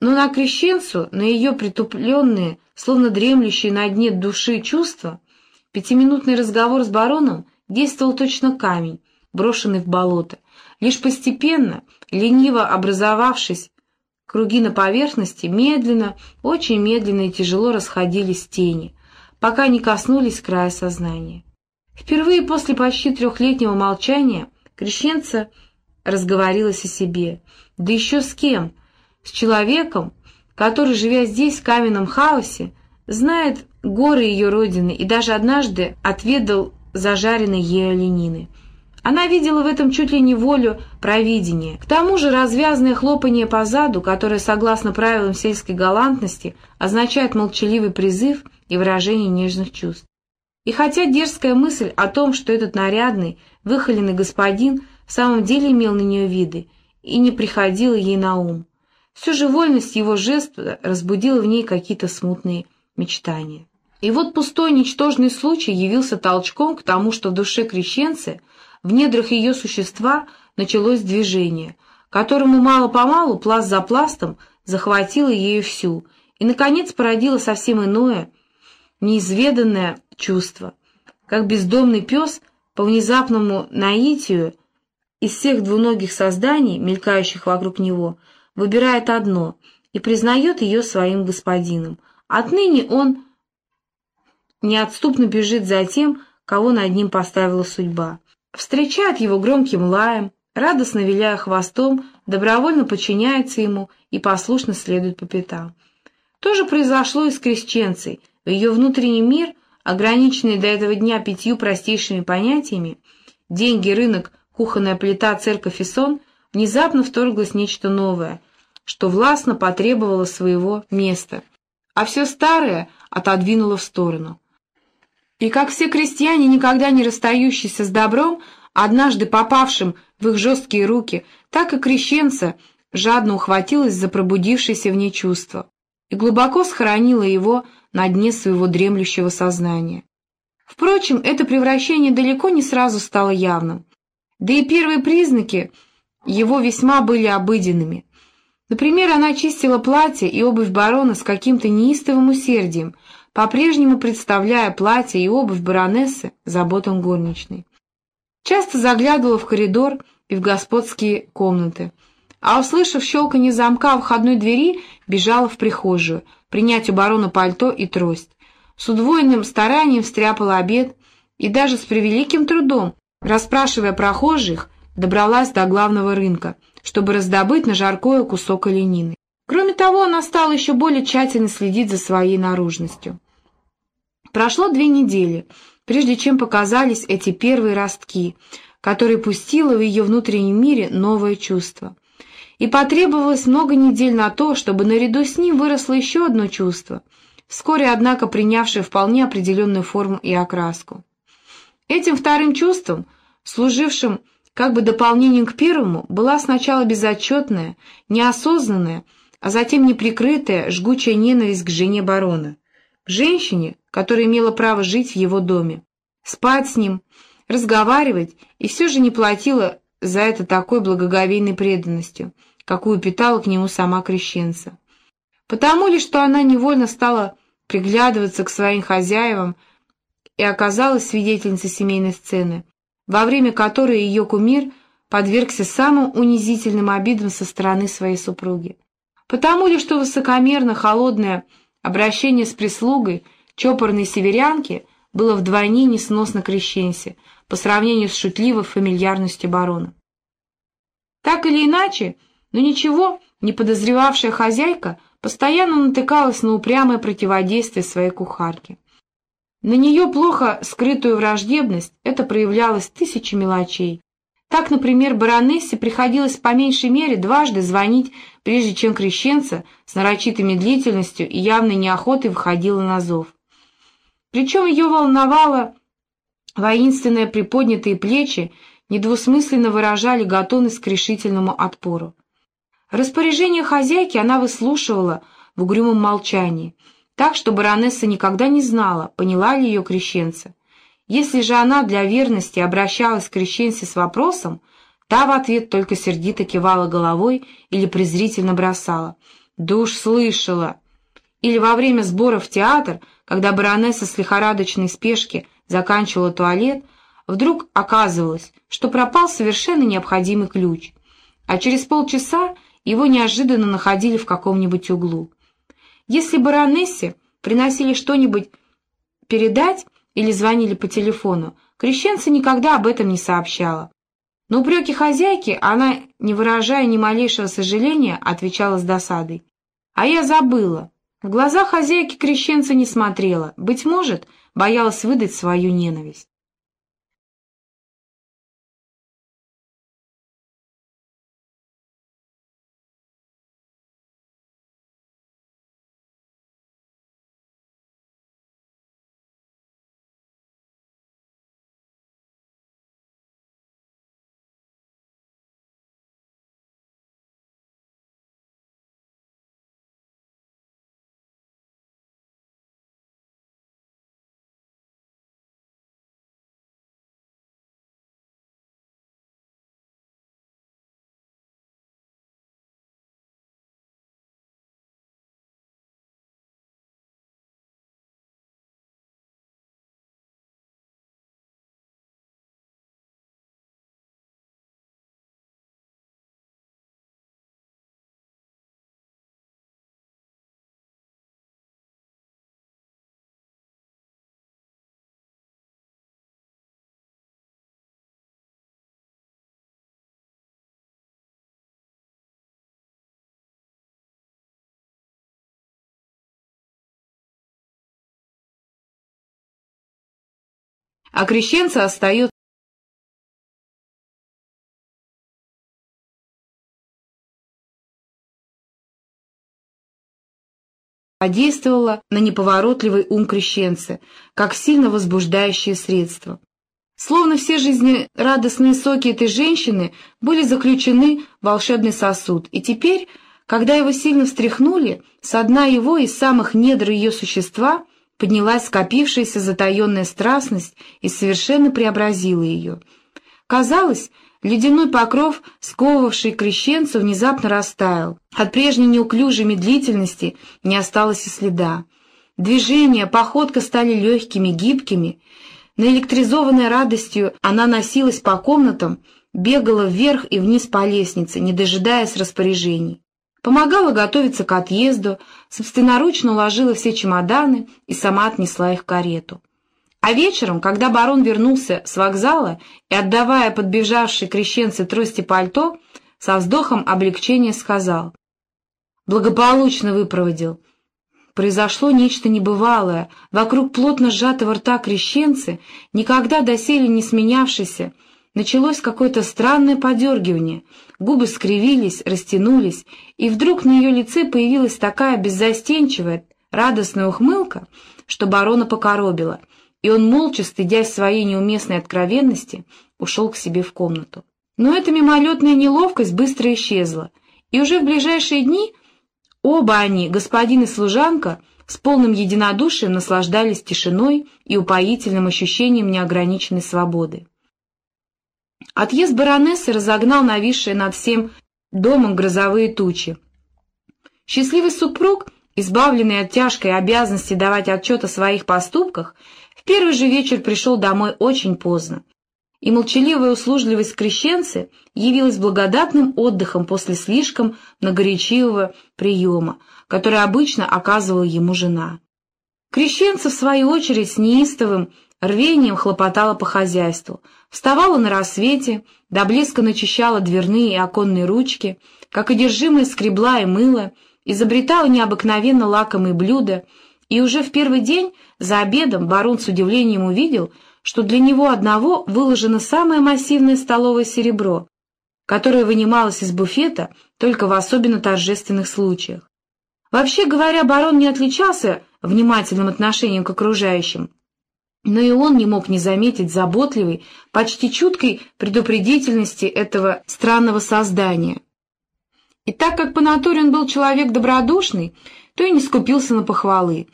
Но на крещенцу, на ее притупленные, словно дремлющие на дне души чувства, пятиминутный разговор с бароном действовал точно камень, брошенный в болото. Лишь постепенно, лениво образовавшись, круги на поверхности медленно, очень медленно и тяжело расходились тени, пока не коснулись края сознания. Впервые после почти трехлетнего молчания крещенца разговорилась о себе. Да еще с кем? С человеком, который, живя здесь, в каменном хаосе, знает горы ее родины и даже однажды отведал зажаренной ею оленины. Она видела в этом чуть ли не волю провидения. К тому же развязное хлопанье по заду, которое, согласно правилам сельской галантности, означает молчаливый призыв и выражение нежных чувств. И хотя дерзкая мысль о том, что этот нарядный, выхоленный господин в самом деле имел на нее виды, и не приходила ей на ум, все же вольность его жеста разбудила в ней какие-то смутные мечтания. И вот пустой ничтожный случай явился толчком к тому, что в душе крещенцы, в недрах ее существа, началось движение, которому мало-помалу, пласт за пластом, захватило ею всю, и, наконец, породило совсем иное, неизведанное чувство, как бездомный пес по внезапному наитию из всех двуногих созданий, мелькающих вокруг него, выбирает одно и признает ее своим господином. Отныне он неотступно бежит за тем, кого над ним поставила судьба. Встречает его громким лаем, радостно виляя хвостом, добровольно подчиняется ему и послушно следует по пятам. То же произошло и с крещенцей. В ее внутренний мир – ограниченный до этого дня пятью простейшими понятиями — деньги, рынок, кухонная плита, церковь и сон — внезапно вторглось нечто новое, что властно потребовало своего места, а все старое отодвинуло в сторону. И как все крестьяне, никогда не расстающиеся с добром, однажды попавшим в их жесткие руки, так и крещенца жадно ухватилась за пробудившееся в ней чувство и глубоко схоронила его на дне своего дремлющего сознания. Впрочем, это превращение далеко не сразу стало явным, да и первые признаки его весьма были обыденными. Например, она чистила платье и обувь барона с каким-то неистовым усердием, по-прежнему представляя платье и обувь баронессы заботам горничной. Часто заглядывала в коридор и в господские комнаты, а, услышав щелканье замка в входной двери, бежала в прихожую, принять у барона пальто и трость. С удвоенным старанием стряпала обед и даже с превеликим трудом, расспрашивая прохожих, добралась до главного рынка, чтобы раздобыть на жаркое кусок оленины. Кроме того, она стала еще более тщательно следить за своей наружностью. Прошло две недели, прежде чем показались эти первые ростки, которые пустило в ее внутреннем мире новое чувство и потребовалось много недель на то, чтобы наряду с ним выросло еще одно чувство, вскоре, однако, принявшее вполне определенную форму и окраску. Этим вторым чувством, служившим как бы дополнением к первому, была сначала безотчетная, неосознанная, а затем неприкрытая, жгучая ненависть к жене барона, к женщине, которая имела право жить в его доме, спать с ним, разговаривать и все же не платила за это такой благоговейной преданностью, какую питала к нему сама крещенца. Потому ли, что она невольно стала приглядываться к своим хозяевам и оказалась свидетельницей семейной сцены, во время которой ее кумир подвергся самым унизительным обидам со стороны своей супруги. Потому ли, что высокомерно холодное обращение с прислугой чопорной северянки было вдвойне несносно крещенсе по сравнению с шутливой фамильярностью барона. Так или иначе, но ничего не подозревавшая хозяйка постоянно натыкалась на упрямое противодействие своей кухарки. На нее плохо скрытую враждебность это проявлялось тысячи мелочей. Так, например, баронессе приходилось по меньшей мере дважды звонить, прежде чем крещенца с нарочитой медлительностью и явной неохотой выходила на зов. Причем ее волновало воинственные приподнятые плечи недвусмысленно выражали готовность к решительному отпору. Распоряжение хозяйки она выслушивала в угрюмом молчании, так что баронесса никогда не знала, поняла ли ее крещенца. Если же она для верности обращалась к крещенце с вопросом, та в ответ только сердито кивала головой или презрительно бросала. Да уж слышала. Или во время сбора в театр, когда баронесса с лихорадочной спешки заканчивала туалет, вдруг оказывалось, что пропал совершенно необходимый ключ, а через полчаса его неожиданно находили в каком-нибудь углу. Если баронессе приносили что-нибудь передать или звонили по телефону, крещенца никогда об этом не сообщала. Но упреки хозяйки она, не выражая ни малейшего сожаления, отвечала с досадой. «А я забыла. В глаза хозяйки крещенца не смотрела. Быть может, боялась выдать свою ненависть». А крещенца остается подействовало на неповоротливый ум крещенца, как сильно возбуждающее средство. Словно все жизнерадостные соки этой женщины были заключены в волшебный сосуд, и теперь, когда его сильно встряхнули, со дна его из самых недр ее существа — поднялась скопившаяся затаенная страстность и совершенно преобразила ее. Казалось, ледяной покров, сковывавший крещенцу, внезапно растаял. От прежней неуклюжей медлительности не осталось и следа. Движения, походка стали легкими, гибкими. Наэлектризованная радостью она носилась по комнатам, бегала вверх и вниз по лестнице, не дожидаясь распоряжений помогала готовиться к отъезду, собственноручно уложила все чемоданы и сама отнесла их в карету. А вечером, когда барон вернулся с вокзала и, отдавая подбежавшей крещенце трости пальто, со вздохом облегчения сказал. «Благополучно выпроводил. Произошло нечто небывалое. Вокруг плотно сжатого рта крещенцы, никогда доселе не сменявшейся, началось какое-то странное подергивание, губы скривились, растянулись, и вдруг на ее лице появилась такая беззастенчивая, радостная ухмылка, что барона покоробила, и он, молча стыдясь своей неуместной откровенности, ушел к себе в комнату. Но эта мимолетная неловкость быстро исчезла, и уже в ближайшие дни оба они, господин и служанка, с полным единодушием наслаждались тишиной и упоительным ощущением неограниченной свободы. Отъезд баронессы разогнал нависшие над всем домом грозовые тучи. Счастливый супруг, избавленный от тяжкой обязанности давать отчет о своих поступках, в первый же вечер пришел домой очень поздно, и молчаливая услужливость крещенцы явилась благодатным отдыхом после слишком многоречивого приема, который обычно оказывала ему жена. Крещенца, в свою очередь, с неистовым рвением хлопотала по хозяйству, вставала на рассвете, до блеска начищала дверные и оконные ручки, как одержимая скребла и мыла, изобретала необыкновенно лакомые блюда, и уже в первый день за обедом барон с удивлением увидел, что для него одного выложено самое массивное столовое серебро, которое вынималось из буфета только в особенно торжественных случаях. Вообще говоря, барон не отличался внимательным отношением к окружающим, но и он не мог не заметить заботливой, почти чуткой предупредительности этого странного создания. И так как по натуре он был человек добродушный, то и не скупился на похвалы.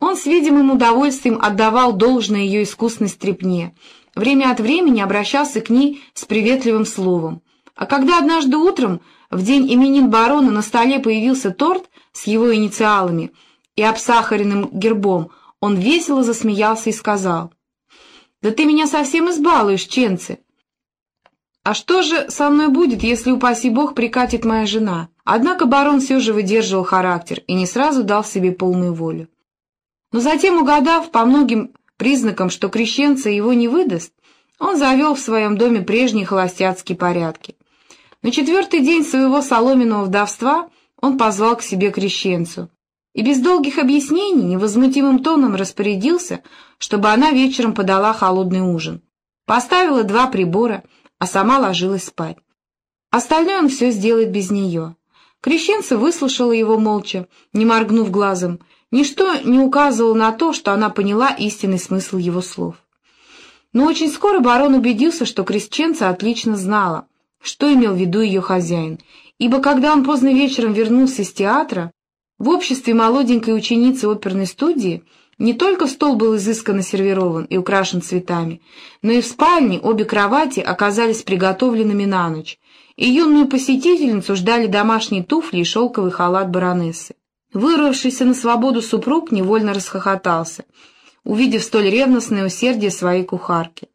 Он с видимым удовольствием отдавал должное ее искусной стрепне, время от времени обращался к ней с приветливым словом. А когда однажды утром, в день именин барона, на столе появился торт с его инициалами и обсахаренным гербом, он весело засмеялся и сказал, «Да ты меня совсем избалуешь, Ченцы!» «А что же со мной будет, если, упаси бог, прикатит моя жена?» Однако барон все же выдерживал характер и не сразу дал себе полную волю. Но затем, угадав по многим признакам, что крещенца его не выдаст, он завел в своем доме прежние холостяцкие порядки. На четвертый день своего соломенного вдовства он позвал к себе крещенцу и без долгих объяснений невозмутимым тоном распорядился, чтобы она вечером подала холодный ужин. Поставила два прибора, а сама ложилась спать. Остальное он все сделает без нее. Крещенца выслушала его молча, не моргнув глазом. Ничто не указывало на то, что она поняла истинный смысл его слов. Но очень скоро барон убедился, что Крещенца отлично знала, что имел в виду ее хозяин, ибо когда он поздно вечером вернулся из театра, в обществе молоденькой ученицы оперной студии не только стол был изысканно сервирован и украшен цветами, но и в спальне обе кровати оказались приготовленными на ночь, и юную посетительницу ждали домашние туфли и шелковый халат баронессы. Вырвавшийся на свободу супруг невольно расхохотался, увидев столь ревностное усердие своей кухарки.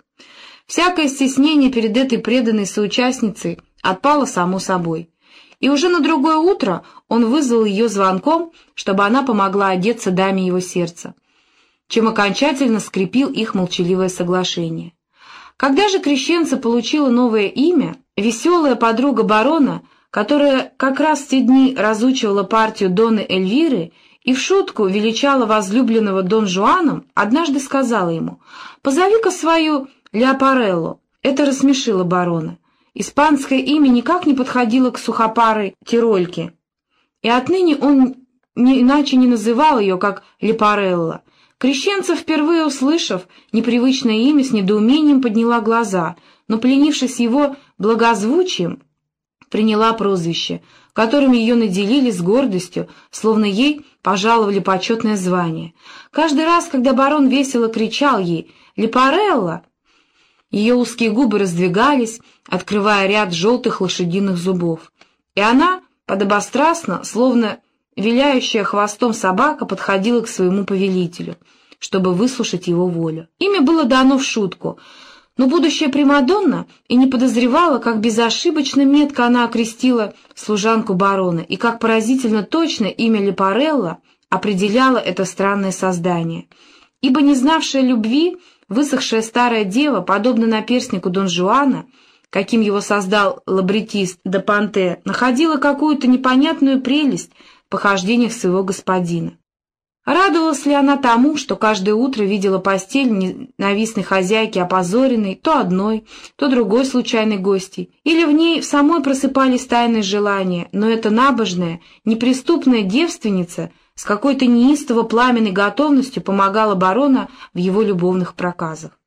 Всякое стеснение перед этой преданной соучастницей отпало само собой. И уже на другое утро он вызвал ее звонком, чтобы она помогла одеться даме его сердца, чем окончательно скрепил их молчаливое соглашение. Когда же крещенца получила новое имя, Веселая подруга барона, которая как раз в те дни разучивала партию Доны Эльвиры и в шутку величала возлюбленного Дон Жуаном, однажды сказала ему «Позови-ка свою Леопареллу». Это рассмешило барона. Испанское имя никак не подходило к сухопарой Тирольке, и отныне он не иначе не называл ее, как Лепарелла. Крещенца, впервые услышав непривычное имя, с недоумением подняла глаза, но, пленившись его благозвучием, приняла прозвище, которым ее наделили с гордостью, словно ей пожаловали почетное звание. Каждый раз, когда барон весело кричал ей «Лепарелла!», ее узкие губы раздвигались, открывая ряд желтых лошадиных зубов, и она, подобострастно, словно виляющая хвостом собака, подходила к своему повелителю, чтобы выслушать его волю. Имя было дано в шутку — но будущая Примадонна и не подозревала, как безошибочно метко она окрестила служанку барона, и как поразительно точно имя Лепарелла определяло это странное создание. Ибо не знавшая любви, высохшая старая дева, подобно наперстнику Дон Жуана, каким его создал лабретист де Панте, находила какую-то непонятную прелесть в похождениях своего господина. Радовалась ли она тому, что каждое утро видела постель ненавистной хозяйки, опозоренной то одной, то другой случайной гостьей, или в ней в самой просыпались тайные желания, но эта набожная, неприступная девственница с какой-то неистово пламенной готовностью помогала барона в его любовных проказах.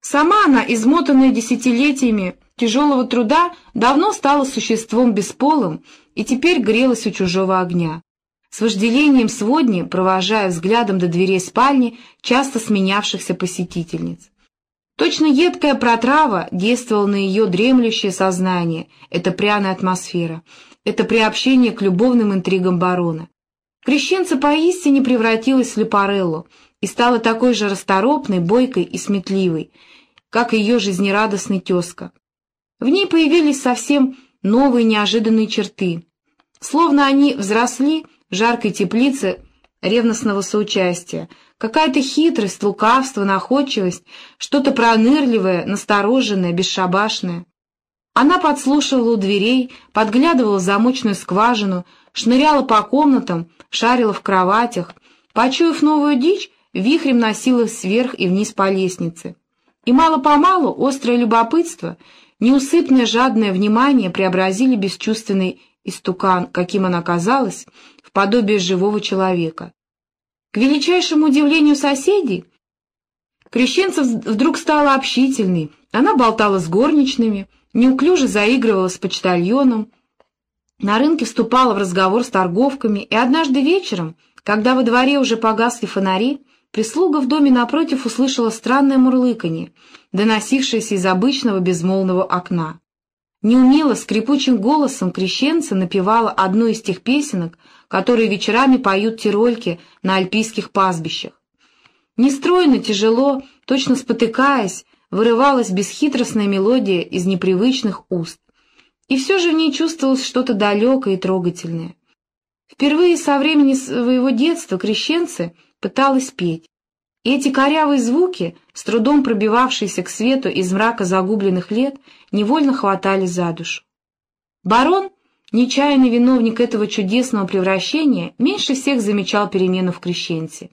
Сама она, измотанная десятилетиями тяжелого труда, давно стала существом бесполым и теперь грелась у чужого огня с вожделением сводни, провожая взглядом до дверей спальни часто сменявшихся посетительниц. Точно едкая протрава действовала на ее дремлющее сознание, это пряная атмосфера, это приобщение к любовным интригам барона. Крещенца поистине превратилась в Лепареллу и стала такой же расторопной, бойкой и сметливой, как ее жизнерадостный тезка. В ней появились совсем новые неожиданные черты. Словно они взросли жаркой теплице ревностного соучастия, какая-то хитрость, лукавство, находчивость, что-то пронырливое, настороженное, бесшабашное. Она подслушивала у дверей, подглядывала в замочную скважину, шныряла по комнатам, шарила в кроватях, почуяв новую дичь, вихрем носилась вверх и вниз по лестнице. И мало-помалу острое любопытство, неусыпное жадное внимание преобразили бесчувственный истукан, каким она казалась, подобие живого человека. К величайшему удивлению соседей, Крещенцев вдруг стала общительной, она болтала с горничными, неуклюже заигрывала с почтальоном, на рынке вступала в разговор с торговками, и однажды вечером, когда во дворе уже погасли фонари, прислуга в доме напротив услышала странное мурлыканье, доносившееся из обычного безмолвного окна. Неумело, скрипучим голосом крещенца напевала одну из тех песенок, которые вечерами поют тирольки на альпийских пастбищах. Нестройно, тяжело, точно спотыкаясь, вырывалась бесхитростная мелодия из непривычных уст. И все же в ней чувствовалось что-то далекое и трогательное. Впервые со времени своего детства крещенцы пыталась петь. И эти корявые звуки, с трудом пробивавшиеся к свету из мрака загубленных лет, невольно хватали за душу. Барон, нечаянный виновник этого чудесного превращения, меньше всех замечал перемену в крещенце,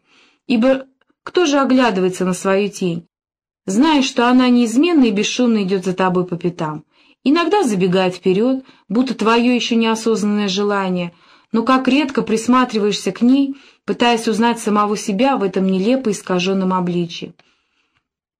ибо кто же оглядывается на свою тень, зная, что она неизменно и бесшумно идет за тобой по пятам, иногда забегает вперед, будто твое еще неосознанное желание, но как редко присматриваешься к ней — пытаясь узнать самого себя в этом нелепо искаженном обличии.